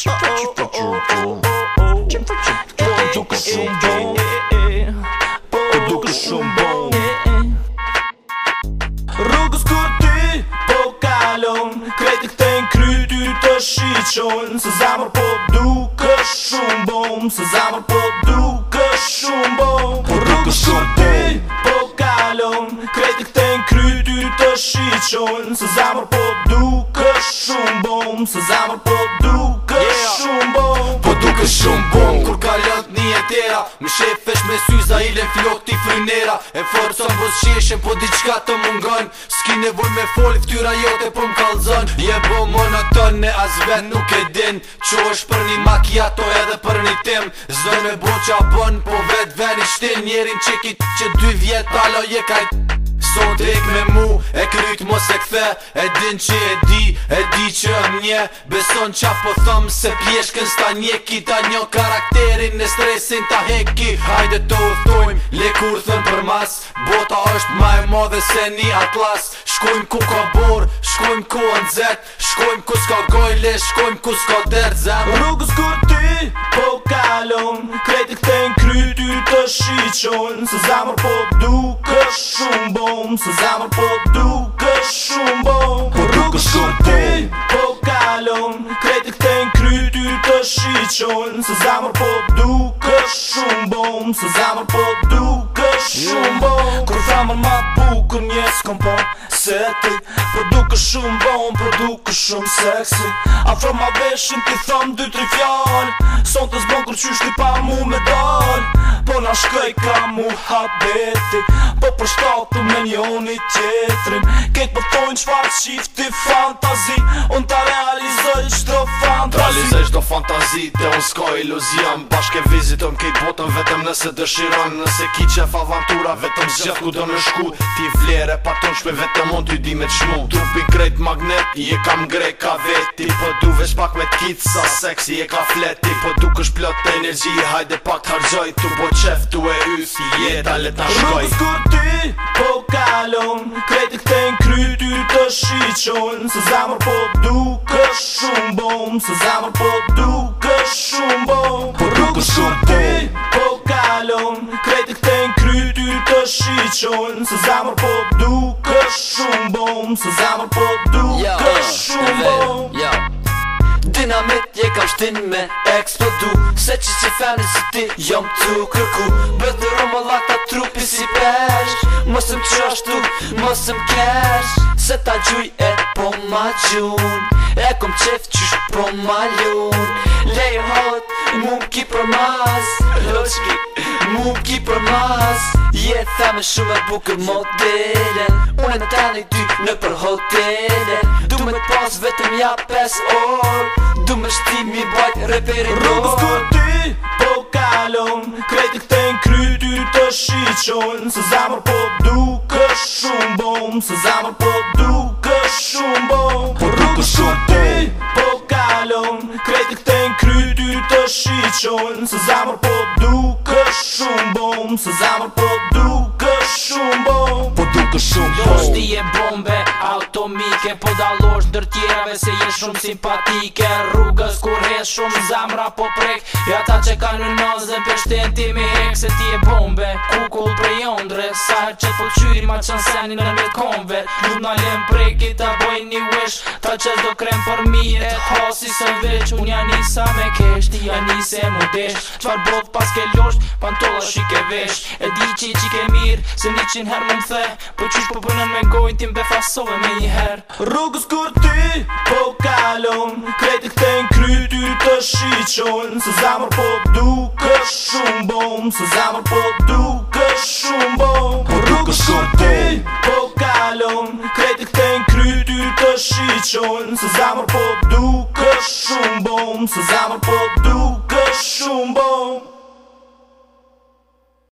Qfor o o o o qfor qpro qpro do k shum bom Do k shum bom rrugos kurti po kalon kreti k ten krytyri t shechn se zamar po do k shum bom se zamar po do k shum bom rrugos kurti po kalon kreti k ten krytyri t shechn se zamar po do k shum bom Më shefesh me syza i lën flok t'i frinera E forë sa mbës qeshe po diqka të mungon S'ki nevoj me foli ftyra jote po m'kallzon Je bo monoton e as vet nuk e din Qo është për një makijato edhe për një tim Zdoj me bo qa bon po vet veni shtin Njerin qekit që dy vjet alo je kajt son drejt me mu E kryt mos e kthe E din që e di E di që e mje Beson qa po thëm Se pjeshkën sta njeki Ta njo karakterin Në stresin ta heki Hajde të uthojm Le kur thëm për mas Bota është ma e modhe Se një atlas Shkojm ku ka bor Shkojm ku në zet Shkojm ku s'ka gojle Shkojm ku s'ka der zet Rukës kur ty Po kalon Kretik të në kry të shiqon Se zamër po du shumë Se zamër po duke shumë bom Po duke shumë bom Por ti po kalon Kretëk te në kryty të shiqon Se zamër po duke shumë bom Se zamër po duke shumë bom Kërë zamër ma bukën një skompo seksetin Produkë shumë bon, produkë shumë seksi Afro ma veshin ti thëmë dy tri fjallë Son të zbon kur qysh ti pa mu me dalë Po na shkëj ka mu habeti Po për shtatu me një unë i tjetrin Ketë për tojnë qfar qifti fantazi Unë ta realizoj qdo fantazi Realizoj qdo fantazi Te unë s'ka iluzion Bashke vizitëm kej botëm vetëm nëse dëshiron Nëse ki qef avantura vetëm zgjat ku do në shku Ti vlere pa tonë shpe vetëm mund t'i di me t'shmu Trupi krejt magnet, i e kam grej ka veti Po du vesh pak me t'kit, sa seksi e ka fleti Po du kësh plot të energji, hajde pak t'harxoj Tu po qef, tu e yth, jeta let t'a shkoj Rrugës kur po kalon Krejt e këten kry, ty të shiqon Se zamër po du kësh shumë bom Se zamër po du kësh shumë bom Po rrugës kur ti, po kalon Krejt e këten të Se zamër po duk shumë bom Se zemër po duke eh, shumë eh, bom Dinamit je kam shtin me eksplodu Se që që fene si ti jom të kërku Bëtë rëmë lakta trupi si pesh Mësëm qështu, mësëm kesh Se ta gjuj e po ma gjun E kom qef qysh po ma ljun Lejë hot, mu ki për mas Lëshki muki për mas Je tha me shumë e bukër modele Unë e ten e ty në për hotele Du me të pas vetëm ja 5 orë Du me shti mi bajt reperi nërë Robës ku ty, po kalon Krejt këte në kry ty të shiqon Se zamër po du kë shumë bom Se zamër po du kë shumë bom Po rukë ku ty, po kalon Krejt këte në kry ty të shiqon Se zamër po du kë shumë bom shumë bom Se zamër po duke shumë bom Po duke shumë bom Do shti e bombe atomike Po dalosh dërtjereve se jenë shumë simpatike Rrugës kur hes shumë zamëra po prek Ja ta që ka në nazë dhe pështen ti me hek Se ti e bombe kukull prej ondre Sa her që të po qyri ma qënë seni në me konve Nuk në lem prej kita boj një wish Ta që do krem për mirë e të Shqipëria nise më desh Qfar brodh pas ke losht, pantolla shik e vesh E di që i qik mirë, se një qin her më më the Po qysh po përnën me gojnë, tim be fasove me një her Rrugës kur ty, po kalon Kreti këte në kry, ty të shiqon Se zamër po du, kë shumë bom Se zamër po du, kë shumë bom Rrugës kur po ty, po kalon Kreti këte në kry, ty të shiqon shiqon Se zamër po duke shumë bom zamër po duke shumë